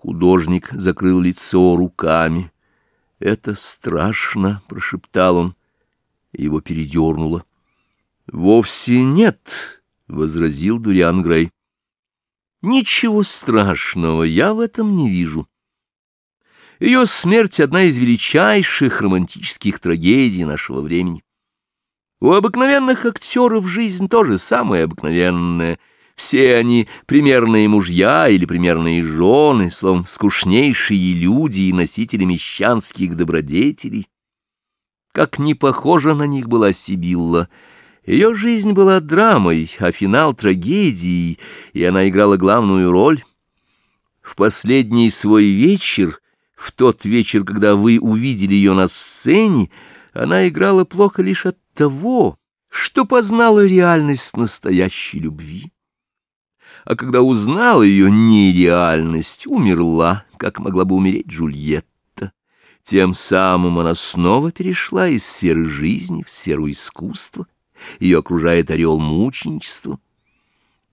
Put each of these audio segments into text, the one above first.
Художник закрыл лицо руками. «Это страшно», — прошептал он. Его передернуло. «Вовсе нет», — возразил Дуриан Грей. «Ничего страшного я в этом не вижу. Ее смерть — одна из величайших романтических трагедий нашего времени. У обыкновенных актеров жизнь тоже самая обыкновенная — все они примерные мужья или примерные жены, словом, скучнейшие люди и носители мещанских добродетелей. Как не похожа на них была Сибилла. Ее жизнь была драмой, а финал — трагедией, и она играла главную роль. В последний свой вечер, в тот вечер, когда вы увидели ее на сцене, она играла плохо лишь от того, что познала реальность настоящей любви а когда узнала ее нереальность, умерла, как могла бы умереть Джульетта. Тем самым она снова перешла из сферы жизни в сферу искусства. Ее окружает орел мученичества.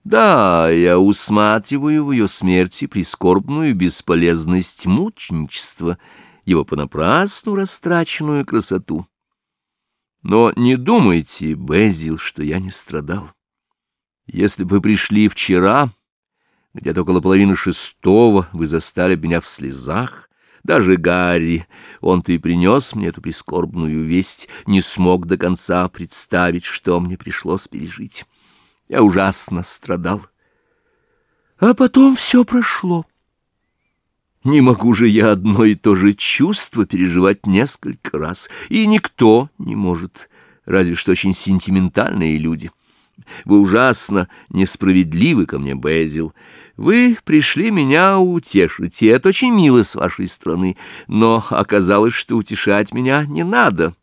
Да, я усматриваю в ее смерти прискорбную бесполезность мученичества, его понапрасну растраченную красоту. Но не думайте, Безил, что я не страдал. Если бы вы пришли вчера, где-то около половины шестого, вы застали меня в слезах, даже Гарри, он-то и принес мне эту прискорбную весть, не смог до конца представить, что мне пришлось пережить. Я ужасно страдал. А потом все прошло. Не могу же я одно и то же чувство переживать несколько раз, и никто не может, разве что очень сентиментальные люди. Вы ужасно несправедливы ко мне, Безил. Вы пришли меня утешить, и это очень мило с вашей стороны, но оказалось, что утешать меня не надо.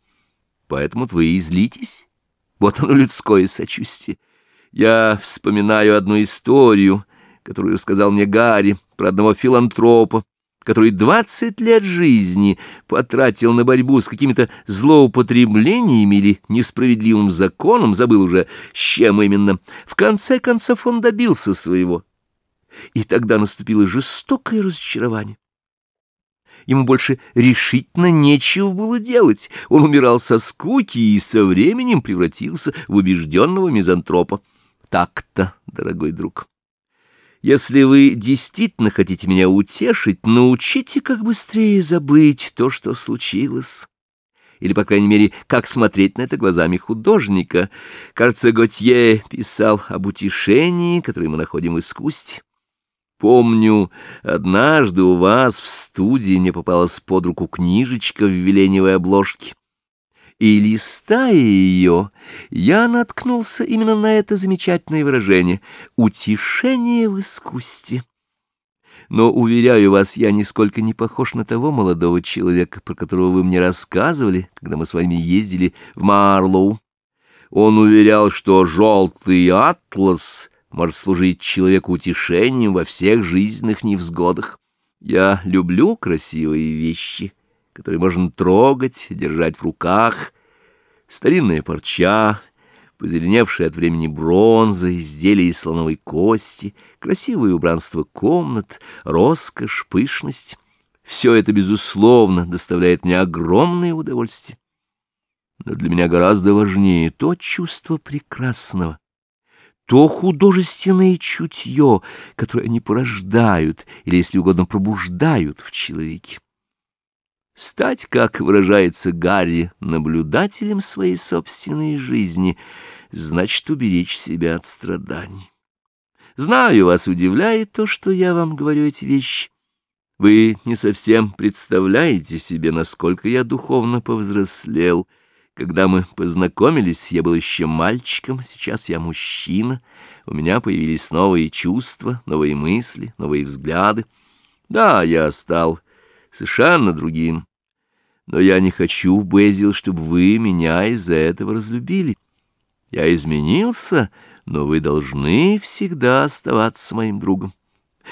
Поэтому вы и злитесь. Вот оно людское сочувствие. Я вспоминаю одну историю, которую рассказал мне Гарри, про одного филантропа, который двадцать лет жизни потратил на борьбу с какими-то злоупотреблениями или несправедливым законом, забыл уже, с чем именно, в конце концов он добился своего. И тогда наступило жестокое разочарование. Ему больше решительно нечего было делать. Он умирал со скуки и со временем превратился в убежденного мизантропа. Так-то, дорогой друг. Если вы действительно хотите меня утешить, научите как быстрее забыть то, что случилось. Или, по крайней мере, как смотреть на это глазами художника. Кажется, Готье писал об утешении, которое мы находим в искусстве. Помню, однажды у вас в студии мне попалась под руку книжечка в веленевой обложке. И, листая ее, я наткнулся именно на это замечательное выражение — «утешение в искусстве». Но, уверяю вас, я нисколько не похож на того молодого человека, про которого вы мне рассказывали, когда мы с вами ездили в Марлоу. Он уверял, что желтый атлас может служить человеку утешением во всех жизненных невзгодах. Я люблю красивые вещи, которые можно трогать, держать в руках. Старинная парча, позеленевшая от времени бронза, изделия из слоновой кости, красивое убранство комнат, роскошь, пышность — все это, безусловно, доставляет мне огромное удовольствие. Но для меня гораздо важнее то чувство прекрасного, то художественное чутье, которое они порождают или, если угодно, пробуждают в человеке. Стать, как выражается Гарри, наблюдателем своей собственной жизни, значит уберечь себя от страданий. Знаю, вас удивляет то, что я вам говорю эти вещи. Вы не совсем представляете себе, насколько я духовно повзрослел. Когда мы познакомились, я был еще мальчиком, сейчас я мужчина. У меня появились новые чувства, новые мысли, новые взгляды. Да, я стал совершенно другим. Но я не хочу, Безил, чтобы вы меня из-за этого разлюбили. Я изменился, но вы должны всегда оставаться моим другом.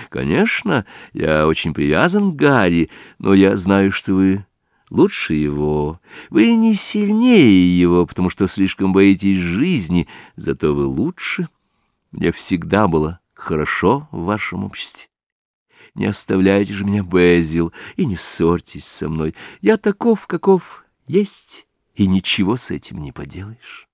Конечно, я очень привязан к Гарри, но я знаю, что вы лучше его. Вы не сильнее его, потому что слишком боитесь жизни, зато вы лучше. Мне всегда было хорошо в вашем обществе. Не оставляйте же меня, Безил, и не ссорьтесь со мной. Я таков, каков есть, и ничего с этим не поделаешь.